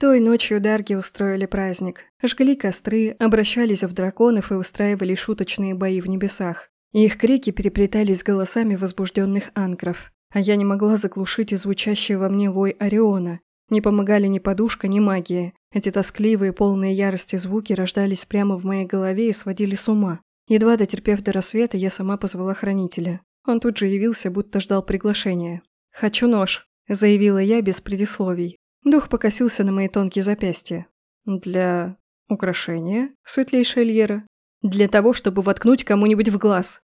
Той ночью Дарги устроили праздник. Жгли костры, обращались в драконов и устраивали шуточные бои в небесах. Их крики переплетались с голосами возбужденных анкров. А я не могла заглушить и звучащий во мне вой Ориона. Не помогали ни подушка, ни магия. Эти тоскливые, полные ярости звуки рождались прямо в моей голове и сводили с ума. Едва дотерпев до рассвета, я сама позвала хранителя. Он тут же явился, будто ждал приглашения. «Хочу нож», – заявила я без предисловий. Дух покосился на мои тонкие запястья. «Для... украшения, светлейшая Льера? Для того, чтобы воткнуть кому-нибудь в глаз?»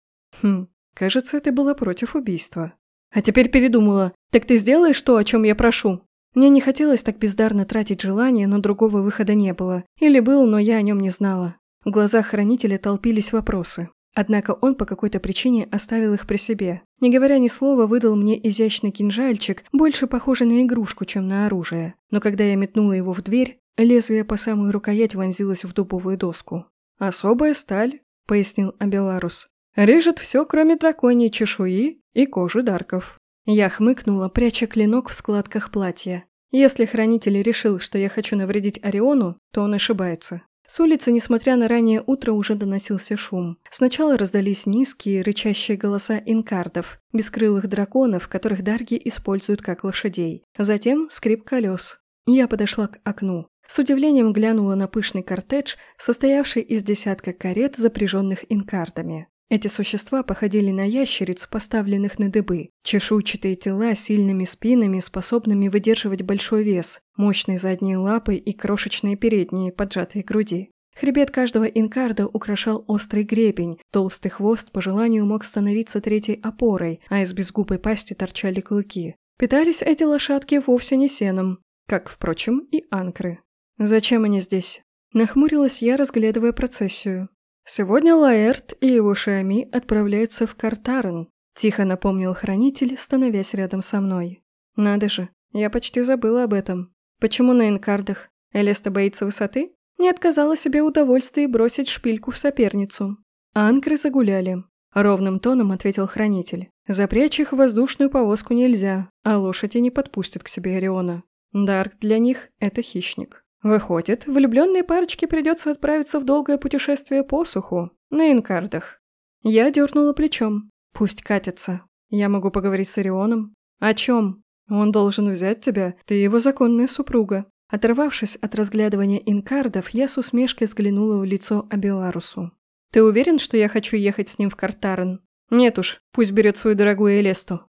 «Хм, кажется, ты была против убийства». «А теперь передумала. Так ты сделаешь то, о чем я прошу?» Мне не хотелось так бездарно тратить желание, но другого выхода не было. Или был, но я о нем не знала. В глазах хранителя толпились вопросы. Однако он по какой-то причине оставил их при себе. Не говоря ни слова, выдал мне изящный кинжальчик, больше похожий на игрушку, чем на оружие. Но когда я метнула его в дверь, лезвие по самую рукоять вонзилось в дубовую доску. «Особая сталь», — пояснил Абеларус. «Режет все, кроме драконьей чешуи и кожи дарков». Я хмыкнула, пряча клинок в складках платья. Если хранитель решил, что я хочу навредить Ориону, то он ошибается. С улицы, несмотря на раннее утро, уже доносился шум. Сначала раздались низкие, рычащие голоса инкардов, бескрылых драконов, которых дарги используют как лошадей. Затем скрип колес. Я подошла к окну. С удивлением глянула на пышный кортедж, состоявший из десятка карет, запряженных инкардами. Эти существа походили на ящериц, поставленных на дыбы. Чешуйчатые тела с сильными спинами, способными выдерживать большой вес, мощные задние лапы и крошечные передние, поджатые груди. Хребет каждого инкарда украшал острый гребень, толстый хвост по желанию мог становиться третьей опорой, а из безгубой пасти торчали клыки. Питались эти лошадки вовсе не сеном, как, впрочем, и анкры. Зачем они здесь? Нахмурилась я, разглядывая процессию. «Сегодня Лаэрт и его Шиами отправляются в Картарен», – тихо напомнил хранитель, становясь рядом со мной. «Надо же, я почти забыла об этом. Почему на инкардах? Элеста боится высоты? Не отказала себе удовольствие бросить шпильку в соперницу. Анкры загуляли. Ровным тоном ответил хранитель. Запрячь их в воздушную повозку нельзя, а лошади не подпустят к себе Ориона. Дарк для них – это хищник. Выходит, влюбленной парочке придется отправиться в долгое путешествие по суху, на инкардах. Я дернула плечом. Пусть катится. Я могу поговорить с Орионом. О чем? Он должен взять тебя, ты его законная супруга. Оторвавшись от разглядывания инкардов, я с усмешкой взглянула в лицо Абеларусу. «Ты уверен, что я хочу ехать с ним в Картарен?» «Нет уж, пусть берет свою дорогую Элесту.